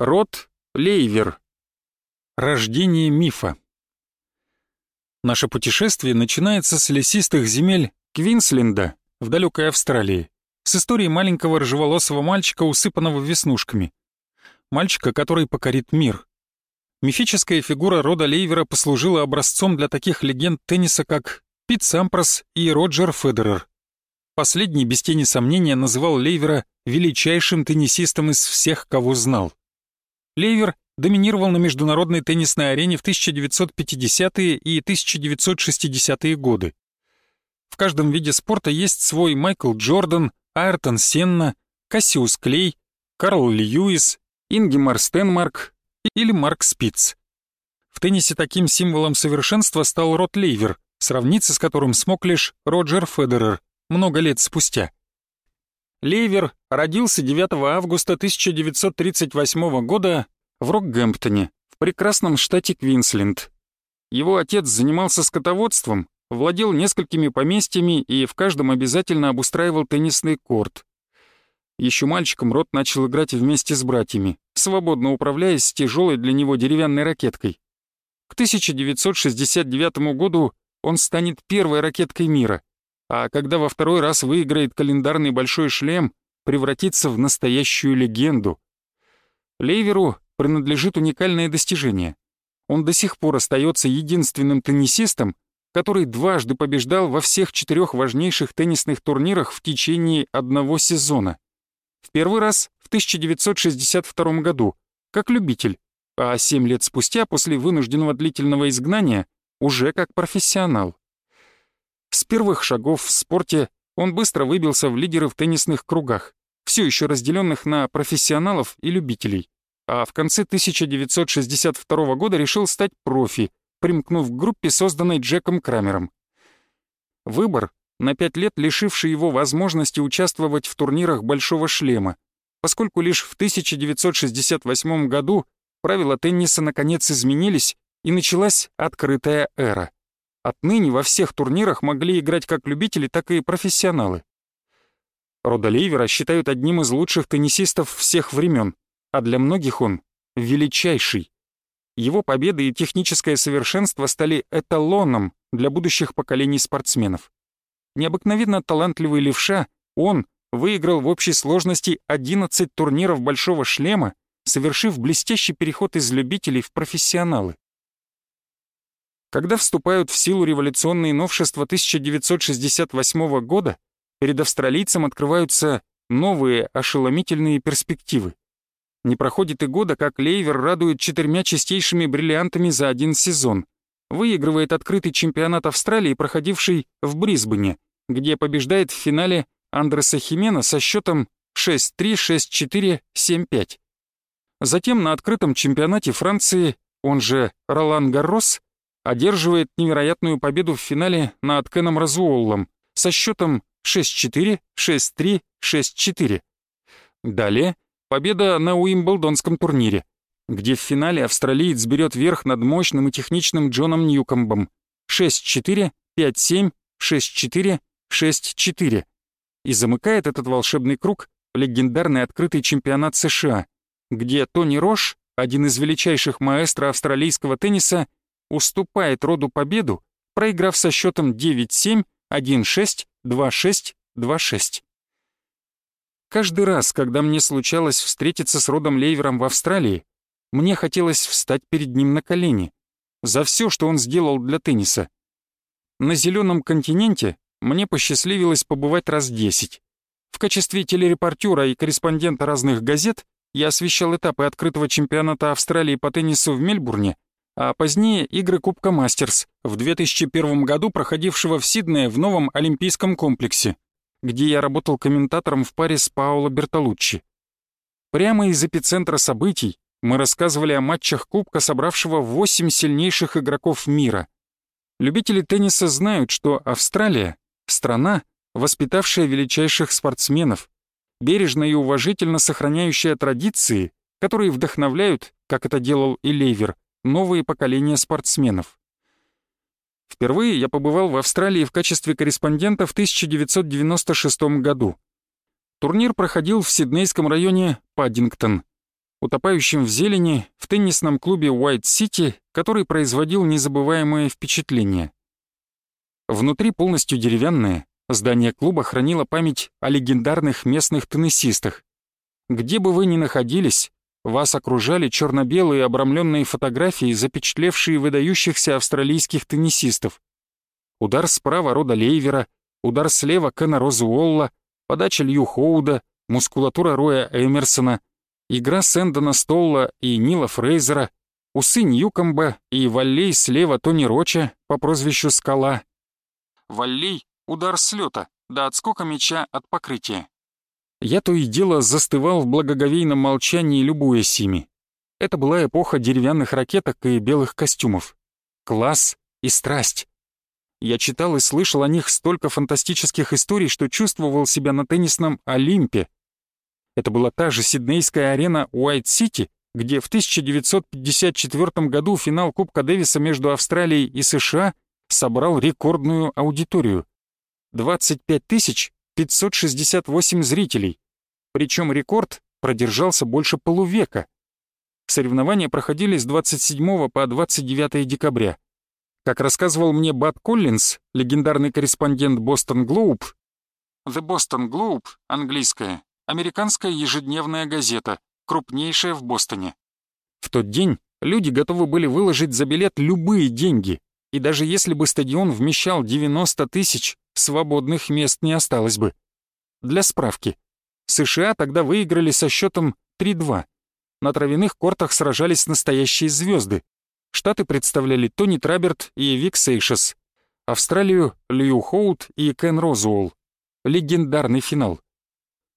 Род Лейвер. Рождение мифа. Наше путешествие начинается с лесистых земель Квинсленда в далекой Австралии, с истории маленького рыжеволосого мальчика, усыпанного веснушками. Мальчика, который покорит мир. Мифическая фигура рода Лейвера послужила образцом для таких легенд тенниса, как Пит Сампрос и Роджер Федерер. Последний, без тени сомнения, называл Лейвера величайшим теннисистом из всех, кого знал. Лейвер доминировал на международной теннисной арене в 1950-е и 1960-е годы. В каждом виде спорта есть свой Майкл Джордан, Айртон Сенна, Кассиус Клей, Карл Льюис, Ингемар Стенмарк или Марк Спиц. В теннисе таким символом совершенства стал Рот Лейвер, сравниться с которым смог лишь Роджер Федерер много лет спустя. Лейвер родился 9 августа 1938 года в Рокгемптоне, в прекрасном штате Квинсленд. Его отец занимался скотоводством, владел несколькими поместьями и в каждом обязательно обустраивал теннисный корт. Еще мальчиком Рот начал играть вместе с братьями, свободно управляясь с тяжелой для него деревянной ракеткой. К 1969 году он станет первой ракеткой мира — а когда во второй раз выиграет календарный большой шлем, превратится в настоящую легенду. Лейверу принадлежит уникальное достижение. Он до сих пор остается единственным теннисистом, который дважды побеждал во всех четырех важнейших теннисных турнирах в течение одного сезона. В первый раз в 1962 году, как любитель, а семь лет спустя, после вынужденного длительного изгнания, уже как профессионал. С первых шагов в спорте он быстро выбился в лидеры в теннисных кругах, все еще разделенных на профессионалов и любителей, а в конце 1962 года решил стать профи, примкнув к группе, созданной Джеком Крамером. Выбор, на пять лет лишивший его возможности участвовать в турнирах «Большого шлема», поскольку лишь в 1968 году правила тенниса наконец изменились и началась открытая эра — Отныне во всех турнирах могли играть как любители, так и профессионалы. Рода Лейвера считают одним из лучших теннисистов всех времен, а для многих он — величайший. Его победы и техническое совершенство стали эталоном для будущих поколений спортсменов. Необыкновенно талантливый левша, он выиграл в общей сложности 11 турниров «Большого шлема», совершив блестящий переход из любителей в профессионалы. Когда вступают в силу революционные новшества 1968 года, перед австралийцем открываются новые ошеломительные перспективы. Не проходит и года, как Лейвер радует четырьмя чистейшими бриллиантами за один сезон. Выигрывает открытый чемпионат Австралии, проходивший в Брисбене, где побеждает в финале Андреса Химена со счетом 6-3, 6-4, 7-5. Затем на открытом чемпионате Франции, он же Ролан Гаррос, одерживает невероятную победу в финале над Кеном Разуоллом со счетом 6-4, 6-3, 6-4. Далее победа на Уимблдонском турнире, где в финале австралиец берет верх над мощным и техничным Джоном Ньюкомбом 6-4, 5-7, 6-4, 6-4 и замыкает этот волшебный круг легендарный открытый чемпионат США, где Тони Рош, один из величайших маэстро австралийского тенниса, уступает роду победу, проиграв со счетом 9-7, 1-6, 2-6, 2-6. Каждый раз, когда мне случалось встретиться с родом Лейвером в Австралии, мне хотелось встать перед ним на колени за все, что он сделал для тенниса. На зеленом континенте мне посчастливилось побывать раз десять. В качестве телерепортера и корреспондента разных газет я освещал этапы открытого чемпионата Австралии по теннису в Мельбурне а позднее игры Кубка Мастерс в 2001 году проходившего в Сиднее в новом Олимпийском комплексе, где я работал комментатором в паре с Паоло Бертолуччи. Прямо из эпицентра событий мы рассказывали о матчах Кубка, собравшего 8 сильнейших игроков мира. Любители тенниса знают, что Австралия — страна, воспитавшая величайших спортсменов, бережно и уважительно сохраняющая традиции, которые вдохновляют, как это делал и Лейвер, новые поколения спортсменов. Впервые я побывал в Австралии в качестве корреспондента в 1996 году. Турнир проходил в сиднейском районе Паддингтон. утопающим в зелени в теннисном клубе City, который производил незабываемое впечатление. Внутри полностью деревянное, здание клуба хранило память о легендарных местных теннисистах. Где бы вы ни находились, вас окружали черно-белые обрамленные фотографии, запечатлевшие выдающихся австралийских теннисистов. Удар справа Рода Лейвера, удар слева Кена Розуолла, подача Лью Хоуда, мускулатура Роя Эмерсона, игра Сэндона Столла и Нила Фрейзера, усы Ньюкомба и валлей слева Тони Роча по прозвищу Скала. Валлей — удар с лёта, до отскока мяча от покрытия. Я то и дело застывал в благоговейном молчании, любуясь ими. Это была эпоха деревянных ракеток и белых костюмов. Класс и страсть. Я читал и слышал о них столько фантастических историй, что чувствовал себя на теннисном Олимпе. Это была та же сиднейская арена Уайт-Сити, где в 1954 году финал Кубка Дэвиса между Австралией и США собрал рекордную аудиторию. 25 568 зрителей. Причем рекорд продержался больше полувека. Соревнования проходили с 27 по 29 декабря. Как рассказывал мне Бат Коллинз, легендарный корреспондент Бостон Глоуб, The Boston Globe, английская, американская ежедневная газета, крупнейшая в Бостоне. В тот день люди готовы были выложить за билет любые деньги, и даже если бы стадион вмещал 90 тысяч, свободных мест не осталось бы. Для справки, США тогда выиграли со счетом 3-2. На травяных кортах сражались настоящие звезды. Штаты представляли Тони Траберт и Вик Сейшес. Австралию — Лью Хоут и Кен Розуолл. Легендарный финал.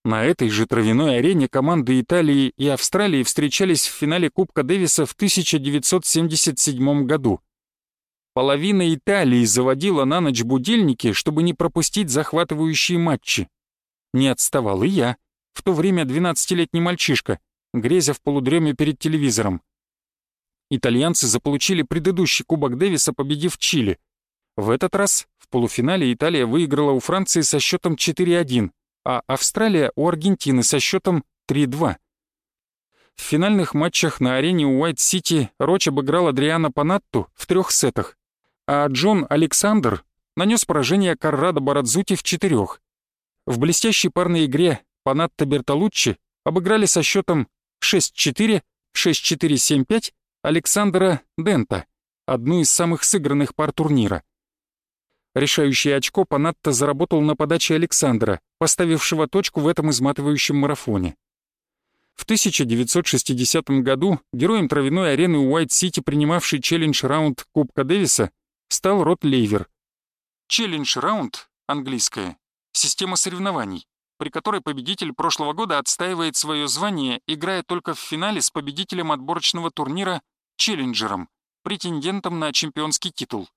На этой же травяной арене команды Италии и Австралии встречались в финале Кубка Дэвиса в 1977 году. Половина Италии заводила на ночь будильники, чтобы не пропустить захватывающие матчи. Не отставал и я, в то время 12-летний мальчишка, грезя в полудреме перед телевизором. Итальянцы заполучили предыдущий Кубок Дэвиса, победив Чили. В этот раз в полуфинале Италия выиграла у Франции со счетом 4-1, а Австралия у Аргентины со счетом 3-2. В финальных матчах на арене Уайт-Сити Роч обыграл Адриана Панатту в трех сетах, а Джон Александр нанес поражение Каррадо Барадзути в четырех. В блестящей парной игре Панатта Бертолуччи обыграли со счетом 6-4, 6-4-7-5 Александра Дента, одну из самых сыгранных пар турнира. Решающее очко Панатта заработал на подаче Александра, поставившего точку в этом изматывающем марафоне. В 1960 году героем травяной арены Уайт-Сити, принимавший челлендж-раунд Кубка Дэвиса, стал Род Лейвер. Челлендж-раунд, английское, система соревнований, при которой победитель прошлого года отстаивает свое звание, играя только в финале с победителем отборочного турнира челленджером, претендентом на чемпионский титул.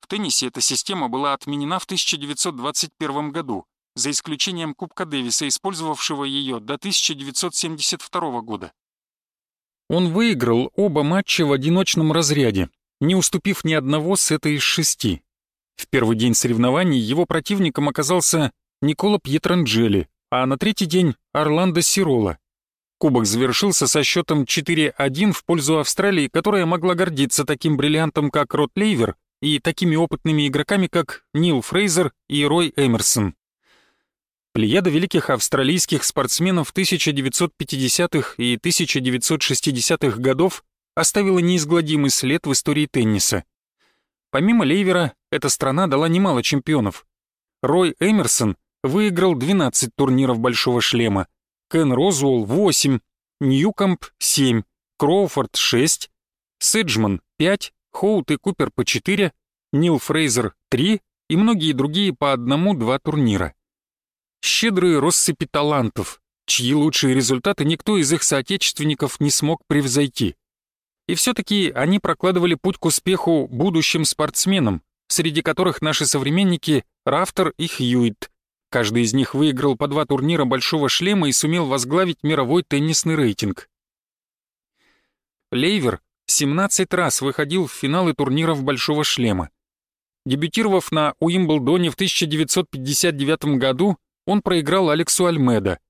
В теннисе эта система была отменена в 1921 году, за исключением Кубка Дэвиса, использовавшего ее до 1972 года. Он выиграл оба матча в одиночном разряде, не уступив ни одного сета из шести. В первый день соревнований его противником оказался Никола Пьетранджели, а на третий день Орландо Сирола, Кубок завершился со счетом 4-1 в пользу Австралии, которая могла гордиться таким бриллиантом, как Рот Лейвер, и такими опытными игроками, как Нил Фрейзер и Рой Эмерсон. Плеяда великих австралийских спортсменов 1950-х и 1960-х годов оставила неизгладимый след в истории тенниса. Помимо Лейвера, эта страна дала немало чемпионов. Рой Эмерсон выиграл 12 турниров «Большого шлема», Кен Розуэлл — 8, Ньюкомп — 7, Кроуфорд — 6, Седжман — 5, Хоут и Купер по 4, Нил Фрейзер — 3 и многие другие по одному-два турнира. Щедрые россыпи талантов, чьи лучшие результаты никто из их соотечественников не смог превзойти. И все-таки они прокладывали путь к успеху будущим спортсменам, среди которых наши современники Рафтер и Хьюитт, Каждый из них выиграл по два турнира «Большого шлема» и сумел возглавить мировой теннисный рейтинг. Лейвер 17 раз выходил в финалы турниров «Большого шлема». Дебютировав на Уимблдоне в 1959 году, он проиграл Алексу Альмедо.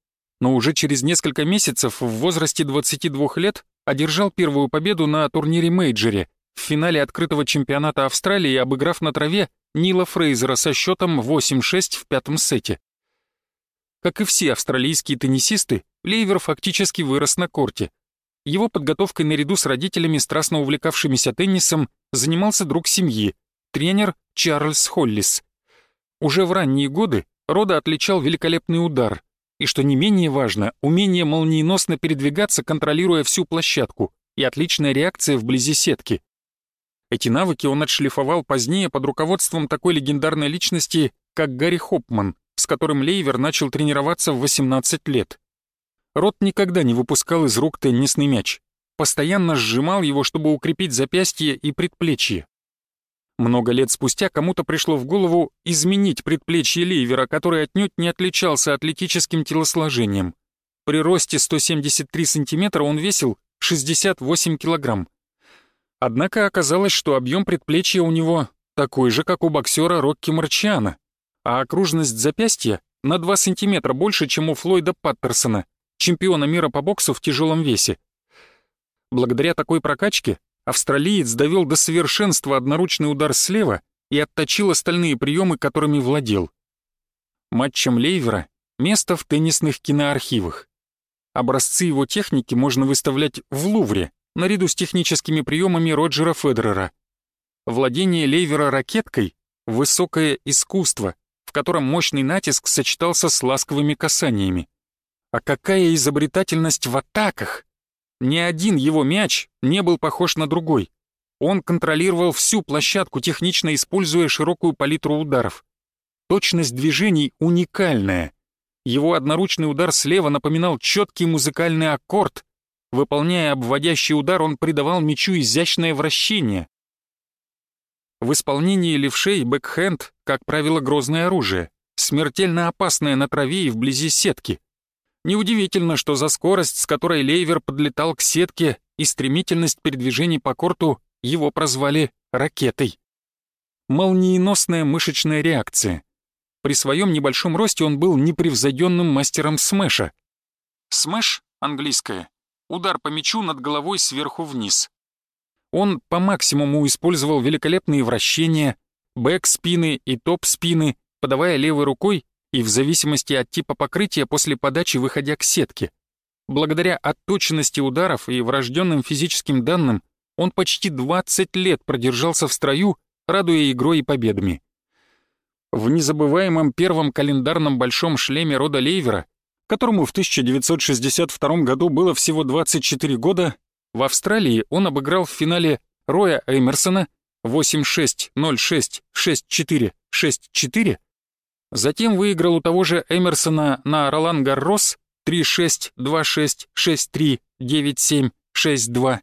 Но уже через несколько месяцев в возрасте 22 лет одержал первую победу на турнире мейджере в финале открытого чемпионата Австралии, обыграв на траве Нила Фрейзера со счетом 8-6 в пятом сете. Как и все австралийские теннисисты, Лейвер фактически вырос на корте. Его подготовкой наряду с родителями, страстно увлекавшимися теннисом, занимался друг семьи, тренер Чарльз Холлис. Уже в ранние годы Рода отличал великолепный удар, и, что не менее важно, умение молниеносно передвигаться, контролируя всю площадку, и отличная реакция вблизи сетки. Эти навыки он отшлифовал позднее под руководством такой легендарной личности, как Гарри Хопман, с которым Лейвер начал тренироваться в 18 лет. Рот никогда не выпускал из рук теннисный мяч, постоянно сжимал его, чтобы укрепить запястье и предплечье. Много лет спустя кому-то пришло в голову изменить предплечье Лейвера, который отнюдь не отличался атлетическим телосложением. При росте 173 сантиметра он весил 68 килограмм. Однако оказалось, что объем предплечья у него такой же, как у боксера Рокки Марчиана, а окружность запястья на 2 сантиметра больше, чем у Флойда Паттерсона, чемпиона мира по боксу в тяжелом весе. Благодаря такой прокачке австралиец довел до совершенства одноручный удар слева и отточил остальные приемы, которыми владел. Матчем Лейвера место в теннисных киноархивах. Образцы его техники можно выставлять в Лувре, наряду с техническими приемами Роджера Федерера. Владение Лейвера ракеткой — высокое искусство, в котором мощный натиск сочетался с ласковыми касаниями. А какая изобретательность в атаках! Ни один его мяч не был похож на другой. Он контролировал всю площадку, технично используя широкую палитру ударов. Точность движений уникальная. Его одноручный удар слева напоминал четкий музыкальный аккорд, Выполняя обводящий удар, он придавал мячу изящное вращение. В исполнении левшей бэкхенд, как правило, грозное оружие, смертельно опасное на траве и вблизи сетки. Неудивительно, что за скорость, с которой Лейвер подлетал к сетке и стремительность передвижений по корту, его прозвали «ракетой». Молниеносная мышечная реакция. При своем небольшом росте он был непревзойденным мастером смеша. Смеш, английское, удар по мячу над головой сверху вниз. Он по максимуму использовал великолепные вращения, бэк-спины и топ-спины, подавая левой рукой и в зависимости от типа покрытия после подачи выходя к сетке. Благодаря отточенности ударов и врожденным физическим данным он почти 20 лет продержался в строю, радуя игрой и победами. В незабываемом первом календарном большом шлеме рода Лейвера которому в 1962 году было всего 24 года, в Австралии он обыграл в финале Роя Эмерсона 8-6, 0-6, 6-4, 6-4, затем выиграл у того же Эмерсона на Ролан Гаррос 3-6, 2-6, 6-3, 9-7, 6-2,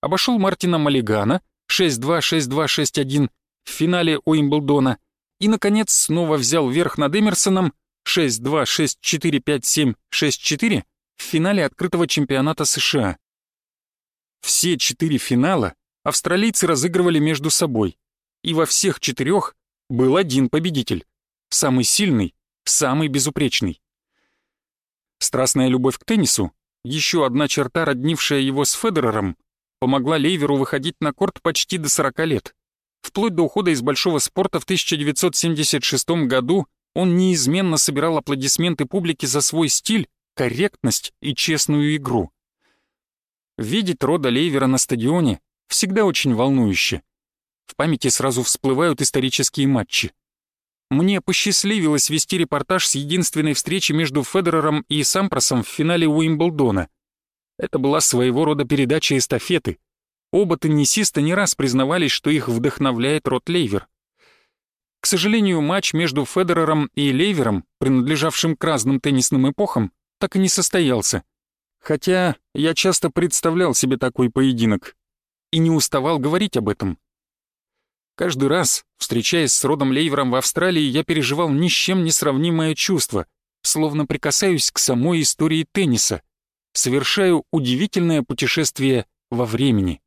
обошел Мартина Маллигана 6-2, 6-2, 6-1 в финале Уимблдона и, наконец, снова взял верх над Эмерсоном 6-2, 6-4, 5-7, 6-4 в финале открытого чемпионата США. Все четыре финала австралийцы разыгрывали между собой, и во всех четырех был один победитель, самый сильный, самый безупречный. Страстная любовь к теннису, еще одна черта, роднившая его с Федерером, помогла Лейверу выходить на корт почти до 40 лет. Вплоть до ухода из большого спорта в 1976 году он неизменно собирал аплодисменты публики за свой стиль, корректность и честную игру. Видеть Рода Лейвера на стадионе всегда очень волнующе. В памяти сразу всплывают исторические матчи. Мне посчастливилось вести репортаж с единственной встречи между Федерером и Сампросом в финале Уимблдона. Это была своего рода передача эстафеты. Оба теннисиста не раз признавались, что их вдохновляет Род Лейвер. К сожалению, матч между Федерером и Лейвером, принадлежавшим к разным теннисным эпохам, так и не состоялся. Хотя я часто представлял себе такой поединок и не уставал говорить об этом. Каждый раз, встречаясь с Родом Лейвером в Австралии, я переживал ни с чем не сравнимое чувство, словно прикасаюсь к самой истории тенниса, совершаю удивительное путешествие во времени.